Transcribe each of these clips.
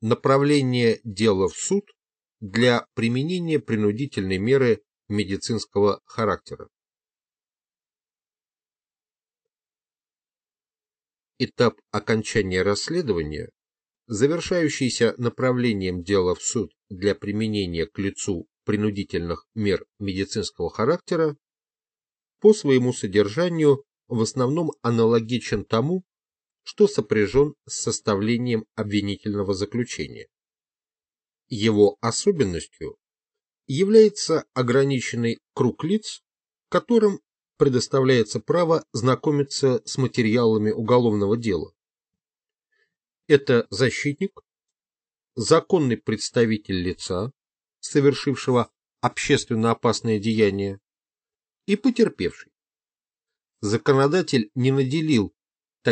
Направление дела в суд для применения принудительной меры медицинского характера. Этап окончания расследования, завершающийся направлением дела в суд для применения к лицу принудительных мер медицинского характера, по своему содержанию в основном аналогичен тому, что сопряжен с составлением обвинительного заключения. Его особенностью является ограниченный круг лиц, которым предоставляется право знакомиться с материалами уголовного дела. Это защитник, законный представитель лица, совершившего общественно опасное деяние, и потерпевший. Законодатель не наделил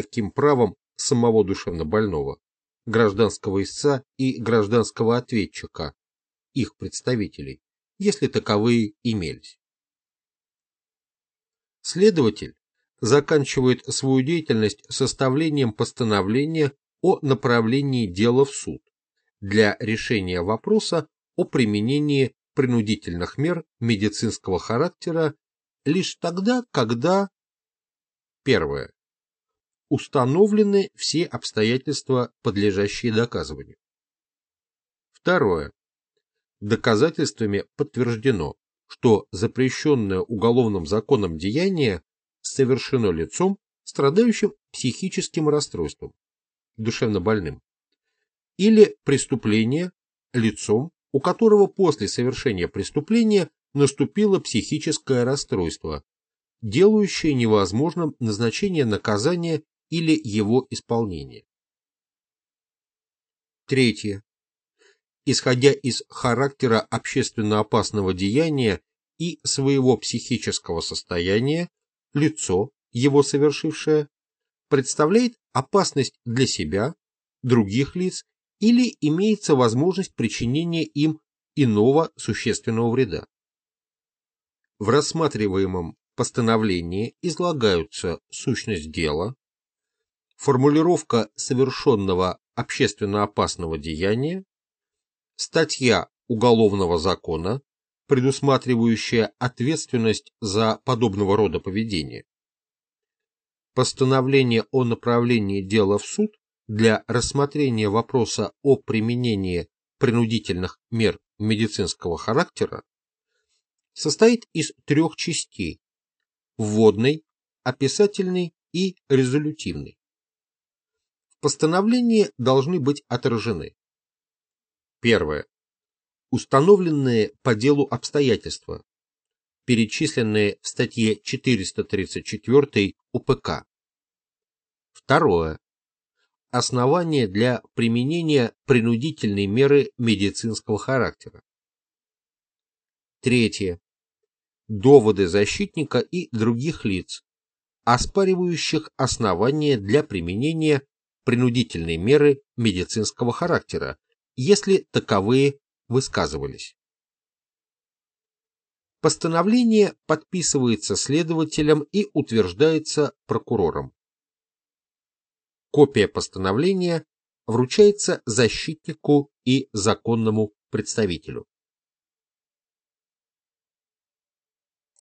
таким правом самого душевнобольного, гражданского истца и гражданского ответчика, их представителей, если таковые имелись. Следователь заканчивает свою деятельность составлением постановления о направлении дела в суд для решения вопроса о применении принудительных мер медицинского характера лишь тогда, когда первое установлены все обстоятельства, подлежащие доказыванию. Второе. Доказательствами подтверждено, что запрещенное уголовным законом деяние совершено лицом, страдающим психическим расстройством, душевно больным, или преступление лицом, у которого после совершения преступления наступило психическое расстройство, делающее невозможным назначение наказания или его исполнение. Третье. Исходя из характера общественно опасного деяния и своего психического состояния, лицо, его совершившее, представляет опасность для себя, других лиц или имеется возможность причинения им иного существенного вреда. В рассматриваемом постановлении излагаются сущность дела, формулировка совершенного общественно опасного деяния, статья Уголовного закона, предусматривающая ответственность за подобного рода поведение, постановление о направлении дела в суд для рассмотрения вопроса о применении принудительных мер медицинского характера состоит из трех частей – вводной, описательной и резолютивной постановлении должны быть отражены. Первое. Установленные по делу обстоятельства, перечисленные в статье 434 УПК. Второе. Основания для применения принудительной меры медицинского характера. Третье. Доводы защитника и других лиц, оспаривающих основания для применения принудительные меры медицинского характера, если таковые высказывались. Постановление подписывается следователем и утверждается прокурором. Копия постановления вручается защитнику и законному представителю.